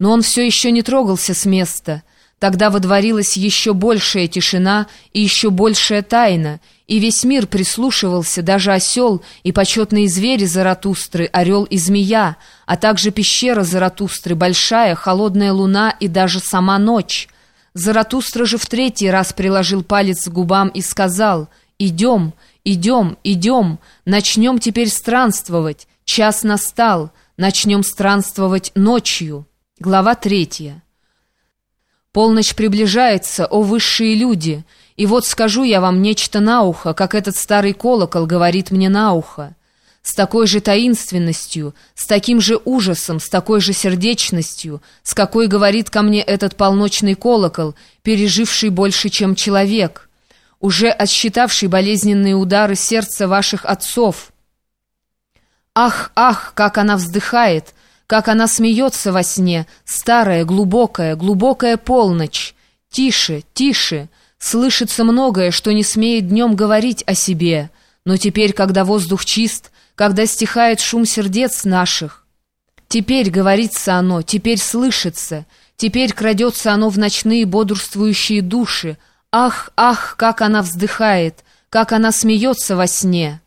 но он все еще не трогался с места. Тогда водворилась еще большая тишина и еще большая тайна, и весь мир прислушивался, даже осел и почетные звери Заратустры, орел и змея, а также пещера Заратустры, большая, холодная луна и даже сама ночь. Заратустра же в третий раз приложил палец к губам и сказал «Идем, идем, идем, начнем теперь странствовать, час настал, начнем странствовать ночью». Глава третья. Полночь приближается, о высшие люди, и вот скажу я вам нечто на ухо, как этот старый колокол говорит мне на ухо. С такой же таинственностью, с таким же ужасом, с такой же сердечностью, с какой говорит ко мне этот полночный колокол, переживший больше, чем человек, уже отсчитавший болезненные удары сердца ваших отцов. Ах, ах, как она вздыхает, как она смеется во сне, старая, глубокая, глубокая полночь. Тише, тише, слышится многое, что не смеет днем говорить о себе, но теперь, когда воздух чист, когда стихает шум сердец наших, теперь говорится оно, теперь слышится, теперь крадется оно в ночные бодрствующие души. Ах, ах, как она вздыхает, как она смеется во сне!»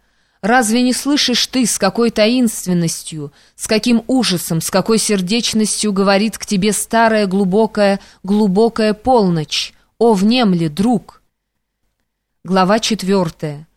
Разве не слышишь ты, с какой таинственностью, с каким ужасом, с какой сердечностью говорит к тебе старая глубокая, глубокая полночь? О, внемли, друг!» Глава четвертая.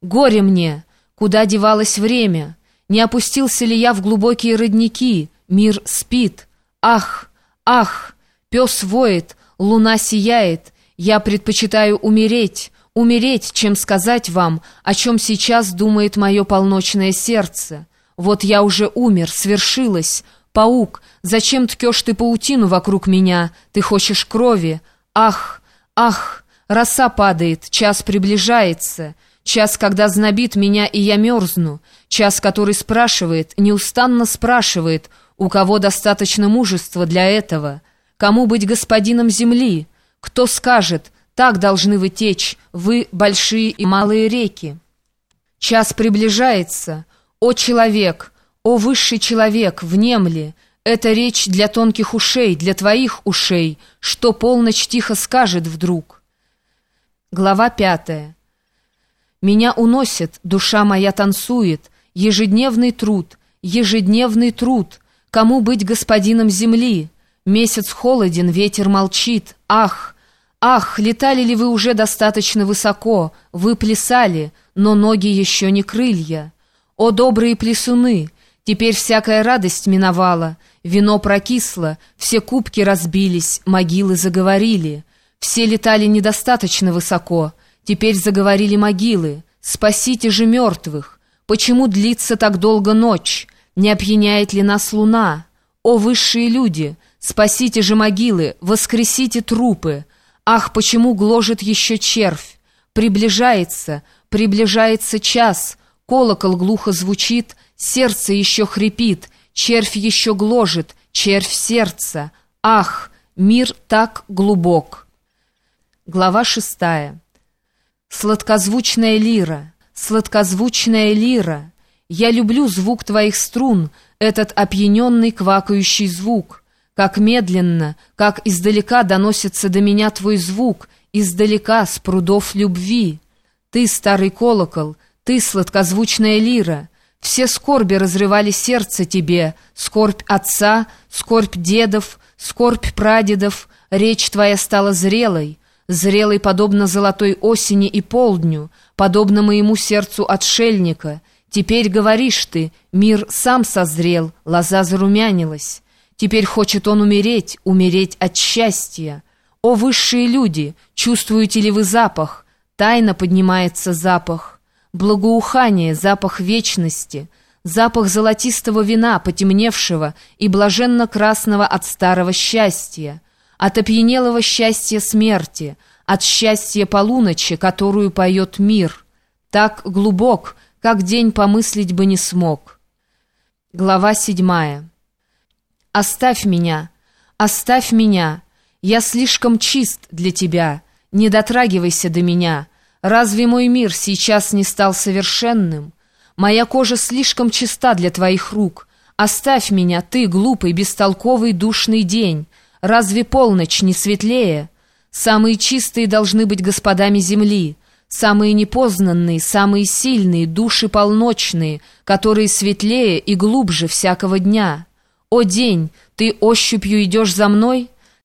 «Горе мне! Куда девалось время? Не опустился ли я в глубокие родники? Мир спит. Ах, ах! Пес воет, луна сияет. Я предпочитаю умереть» умереть, чем сказать вам, о чем сейчас думает мое полночное сердце. Вот я уже умер, свершилось. Паук, зачем ткешь ты паутину вокруг меня? Ты хочешь крови? Ах, ах, роса падает, час приближается. Час, когда знобит меня, и я мерзну. Час, который спрашивает, неустанно спрашивает, у кого достаточно мужества для этого. Кому быть господином земли? Кто скажет, так должны вы течь, вы большие и малые реки. Час приближается. О человек, о высший человек, внемли. Это речь для тонких ушей, для твоих ушей, что полночь тихо скажет вдруг. Глава пятая. Меня уносит, душа моя танцует, ежедневный труд, ежедневный труд. Кому быть господином земли? Месяц холоден, ветер молчит. Ах! «Ах, летали ли вы уже достаточно высоко? Вы плясали, но ноги еще не крылья. О, добрые плясуны! Теперь всякая радость миновала, вино прокисло, все кубки разбились, могилы заговорили. Все летали недостаточно высоко, теперь заговорили могилы. Спасите же мертвых! Почему длится так долго ночь? Не опьяняет ли нас луна? О, высшие люди! Спасите же могилы, воскресите трупы!» Ах, почему гложет еще червь? Приближается, приближается час, колокол глухо звучит, сердце еще хрипит, червь еще гложет, червь сердца. Ах, мир так глубок. Глава шестая. Сладкозвучная лира, сладкозвучная лира. Я люблю звук твоих струн, этот опьяненный квакающий звук — как медленно, как издалека доносится до меня твой звук, издалека, с прудов любви. Ты, старый колокол, ты, сладкозвучная лира, все скорби разрывали сердце тебе, скорбь отца, скорбь дедов, скорбь прадедов, речь твоя стала зрелой, зрелой подобно золотой осени и полдню, подобно моему сердцу отшельника. Теперь говоришь ты, мир сам созрел, лоза зарумянилась. Теперь хочет он умереть, умереть от счастья. О, высшие люди, чувствуете ли вы запах? Тайно поднимается запах. Благоухание, запах вечности, запах золотистого вина, потемневшего и блаженно-красного от старого счастья, от опьянелого счастья смерти, от счастья полуночи, которую поет мир. Так глубок, как день помыслить бы не смог. Глава седьмая. Оставь меня, оставь меня, я слишком чист для тебя, не дотрагивайся до меня. Разве мой мир сейчас не стал совершенным? Моя кожа слишком чиста для твоих рук, Оставь меня, ты, глупый, бестолковый, душный день. Разве полночь не светлее? Самые чистые должны быть господами земли, самые непознанные, самые сильные, души полночные, которые светлее и глубже всякого дня. О день, ты ощупью идешь за мной?»